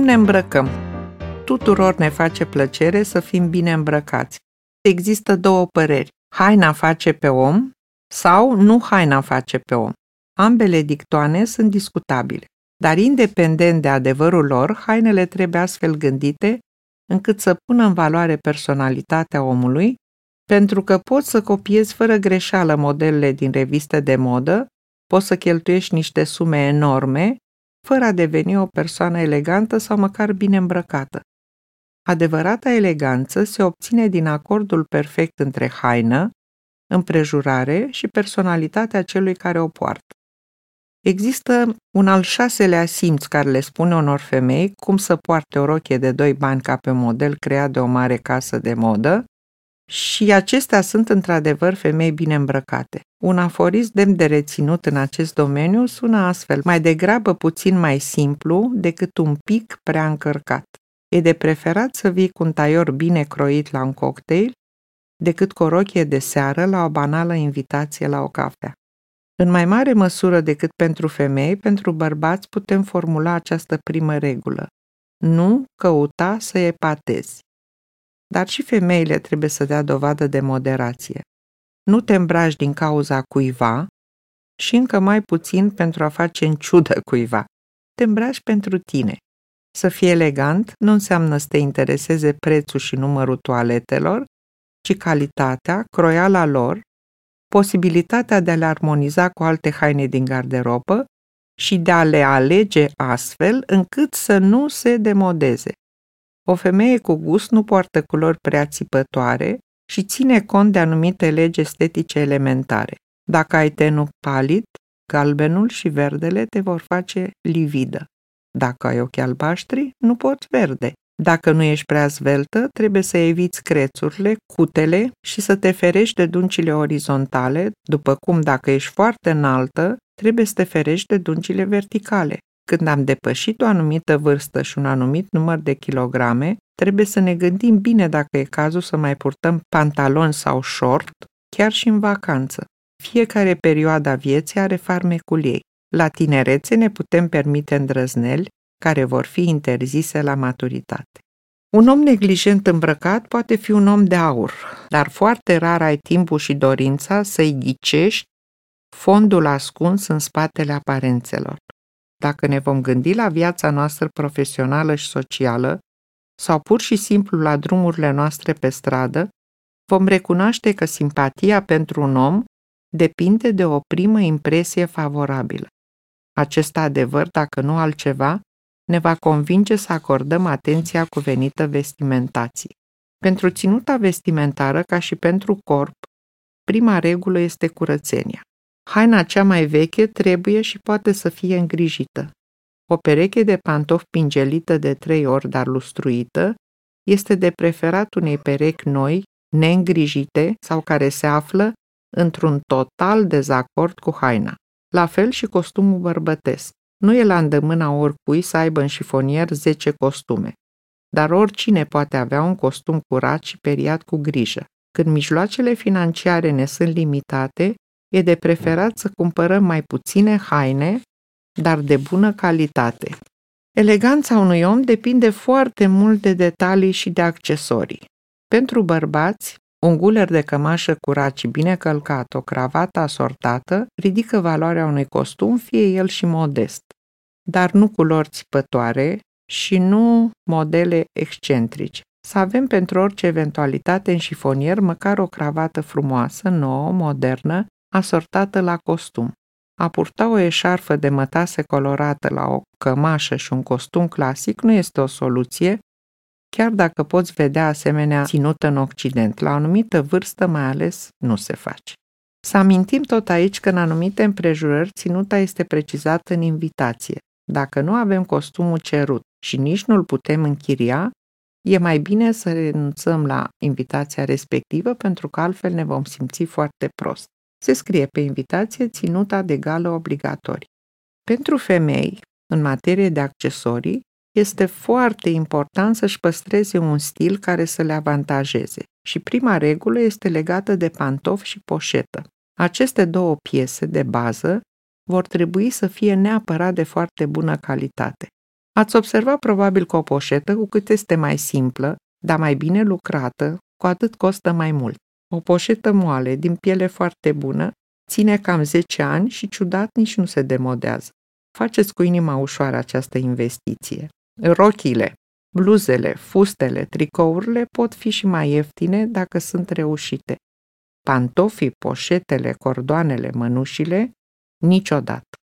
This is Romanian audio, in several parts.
Cum ne îmbrăcăm? Tuturor ne face plăcere să fim bine îmbrăcați. Există două păreri. Haina face pe om sau nu haina face pe om. Ambele dictoane sunt discutabile, dar independent de adevărul lor, hainele trebuie astfel gândite încât să pună în valoare personalitatea omului, pentru că poți să copiezi fără greșeală modelele din reviste de modă, poți să cheltuiești niște sume enorme, fără a deveni o persoană elegantă sau măcar bine îmbrăcată. Adevărata eleganță se obține din acordul perfect între haină, împrejurare și personalitatea celui care o poartă. Există un al șaselea simț care le spune unor femei cum să poarte o rochie de doi bani ca pe model creat de o mare casă de modă și acestea sunt într-adevăr femei bine îmbrăcate. Un aforist demn de reținut în acest domeniu sună astfel, mai degrabă puțin mai simplu decât un pic prea încărcat. E de preferat să vii cu un taior bine croit la un cocktail decât cu o rochie de seară la o banală invitație la o cafea. În mai mare măsură decât pentru femei, pentru bărbați putem formula această primă regulă. Nu căuta să epatezi. Dar și femeile trebuie să dea dovadă de moderație. Nu te îmbraci din cauza cuiva și încă mai puțin pentru a face în ciudă cuiva. Te îmbraci pentru tine. Să fii elegant nu înseamnă să te intereseze prețul și numărul toaletelor, ci calitatea, croiala lor, posibilitatea de a le armoniza cu alte haine din garderobă și de a le alege astfel încât să nu se demodeze. O femeie cu gust nu poartă culori prea țipătoare și ține cont de anumite legi estetice elementare. Dacă ai tenul palid, galbenul și verdele te vor face lividă. Dacă ai ochi albaștri, nu poți verde. Dacă nu ești prea zveltă, trebuie să eviți crețurile, cutele și să te ferești de duncile orizontale, după cum dacă ești foarte înaltă, trebuie să te ferești de duncile verticale. Când am depășit o anumită vârstă și un anumit număr de kilograme, trebuie să ne gândim bine dacă e cazul să mai purtăm pantaloni sau short, chiar și în vacanță. Fiecare perioadă a vieții are farmecul ei. La tinerețe ne putem permite îndrăzneli care vor fi interzise la maturitate. Un om neglijent îmbrăcat poate fi un om de aur, dar foarte rar ai timpul și dorința să-i ghicești fondul ascuns în spatele aparențelor. Dacă ne vom gândi la viața noastră profesională și socială, sau pur și simplu la drumurile noastre pe stradă, vom recunoaște că simpatia pentru un om depinde de o primă impresie favorabilă. Acest adevăr, dacă nu altceva, ne va convinge să acordăm atenția cuvenită vestimentației. Pentru ținuta vestimentară, ca și pentru corp, prima regulă este curățenia. Haina cea mai veche trebuie și poate să fie îngrijită. O pereche de pantofi pingelită de trei ori, dar lustruită, este de preferat unei perechi noi, neîngrijite sau care se află într-un total dezacord cu haina. La fel și costumul bărbătesc. Nu e la îndemâna oricui să aibă în șifonier 10 costume, dar oricine poate avea un costum curat și periat cu grijă. Când mijloacele financiare ne sunt limitate, e de preferat să cumpărăm mai puține haine, dar de bună calitate. Eleganța unui om depinde foarte mult de detalii și de accesorii. Pentru bărbați, un guler de cămașă curat și bine călcat, o cravată asortată, ridică valoarea unui costum, fie el și modest, dar nu culori țipătoare și nu modele excentrice. Să avem pentru orice eventualitate în șifonier măcar o cravată frumoasă, nouă, modernă, asortată la costum. A purta o eșarfă de mătase colorată la o cămașă și un costum clasic nu este o soluție, chiar dacă poți vedea asemenea ținută în Occident. La o anumită vârstă mai ales nu se face. Să amintim tot aici că în anumite împrejurări ținuta este precizată în invitație. Dacă nu avem costumul cerut și nici nu-l putem închiria, e mai bine să renunțăm la invitația respectivă pentru că altfel ne vom simți foarte prost. Se scrie pe invitație ținuta de gală obligatorii. Pentru femei, în materie de accesorii, este foarte important să-și păstreze un stil care să le avantajeze și prima regulă este legată de pantofi și poșetă. Aceste două piese de bază vor trebui să fie neapărat de foarte bună calitate. Ați observat probabil că o poșetă, cu cât este mai simplă, dar mai bine lucrată, cu atât costă mai mult. O poșetă moale, din piele foarte bună, ține cam 10 ani și ciudat nici nu se demodează. Faceți cu inima ușoară această investiție. Rochile, bluzele, fustele, tricourile pot fi și mai ieftine dacă sunt reușite. Pantofii, poșetele, cordoanele, mănușile, niciodată.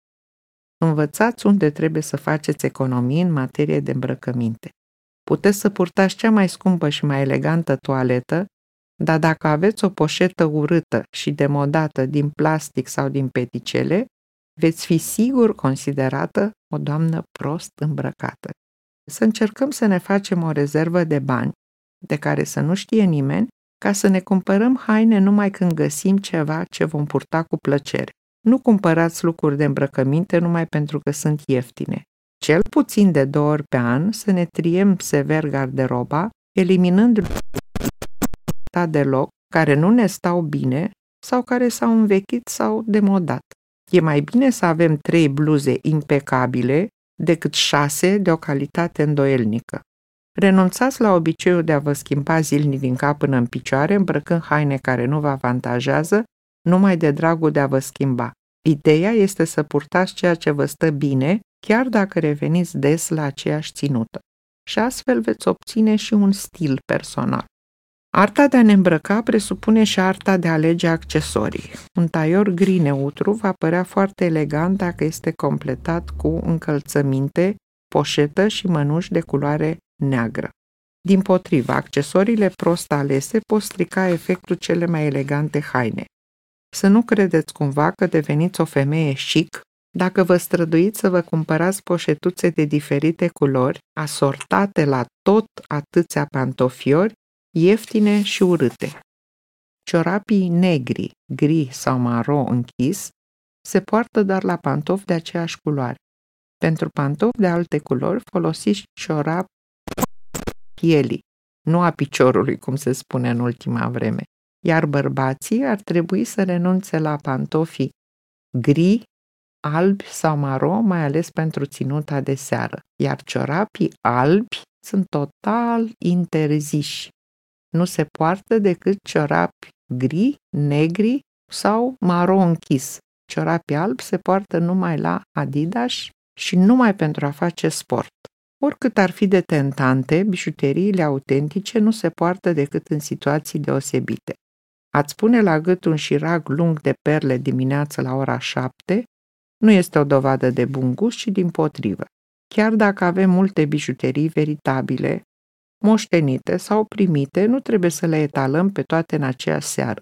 Învățați unde trebuie să faceți economii în materie de îmbrăcăminte. Puteți să purtați cea mai scumpă și mai elegantă toaletă, dar dacă aveți o poșetă urâtă și demodată din plastic sau din peticele, veți fi sigur considerată o doamnă prost îmbrăcată. Să încercăm să ne facem o rezervă de bani, de care să nu știe nimeni, ca să ne cumpărăm haine numai când găsim ceva ce vom purta cu plăcere. Nu cumpărați lucruri de îmbrăcăminte numai pentru că sunt ieftine. Cel puțin de două ori pe an să ne triem sever garderoba, eliminând deloc care nu ne stau bine sau care s-au învechit sau demodat. E mai bine să avem trei bluze impecabile decât șase de o calitate îndoielnică. Renunțați la obiceiul de a vă schimba zilnic din cap până în picioare, îmbrăcând haine care nu vă avantajează, numai de dragul de a vă schimba. Ideea este să purtați ceea ce vă stă bine, chiar dacă reveniți des la aceeași ținută. Și astfel veți obține și un stil personal. Arta de a ne îmbrăca presupune și arta de a alege accesorii. Un taior gri neutru va părea foarte elegant dacă este completat cu încălțăminte, poșetă și mănuși de culoare neagră. Din potrivă, accesoriile prost alese pot strica efectul cele mai elegante haine. Să nu credeți cumva că deveniți o femeie chic dacă vă străduiți să vă cumpărați poșetuțe de diferite culori, asortate la tot atâția pantofiori, ieftine și urâte. Ciorapii negri, gri sau maro închis se poartă doar la pantofi de aceeași culoare. Pentru pantofi de alte culori folosiți ciorap pielii, nu a piciorului, cum se spune în ultima vreme. Iar bărbații ar trebui să renunțe la pantofii gri, albi sau maro, mai ales pentru ținuta de seară. Iar ciorapii albi sunt total interziși nu se poartă decât ciorapi gri, negri sau maro închis. Ciorapii albi se poartă numai la Adidas și numai pentru a face sport. Oricât ar fi de tentante, bijuteriile autentice nu se poartă decât în situații deosebite. Ați pune la gât un șirag lung de perle dimineață la ora 7 nu este o dovadă de bun gust, ci din potrivă. Chiar dacă avem multe bijuterii veritabile, moștenite sau primite, nu trebuie să le etalăm pe toate în aceeași seară.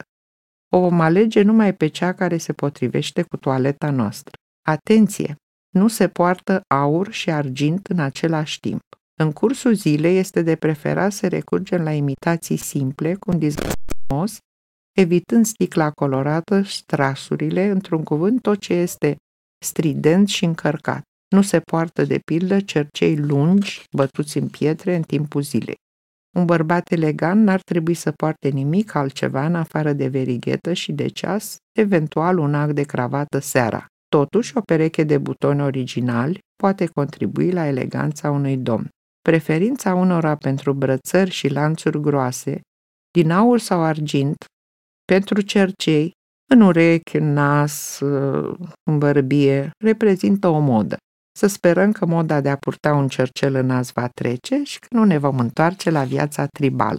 O vom alege numai pe cea care se potrivește cu toaleta noastră. Atenție! Nu se poartă aur și argint în același timp. În cursul zilei este de preferat să recurgem la imitații simple, cu un frumos, evitând sticla colorată, strasurile, într-un cuvânt tot ce este strident și încărcat. Nu se poartă de pildă cercei lungi, bătuți în pietre în timpul zilei. Un bărbat elegant n-ar trebui să poarte nimic altceva în afară de verighetă și de ceas, eventual un act de cravată seara. Totuși, o pereche de butoni originali poate contribui la eleganța unui domn. Preferința unora pentru brățări și lanțuri groase, din aur sau argint, pentru cercei, în urechi, în nas, în bărbie, reprezintă o modă. Să sperăm că moda de a purta un cercel în nas va trece și că nu ne vom întoarce la viața tribală.